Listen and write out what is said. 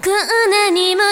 こんなにも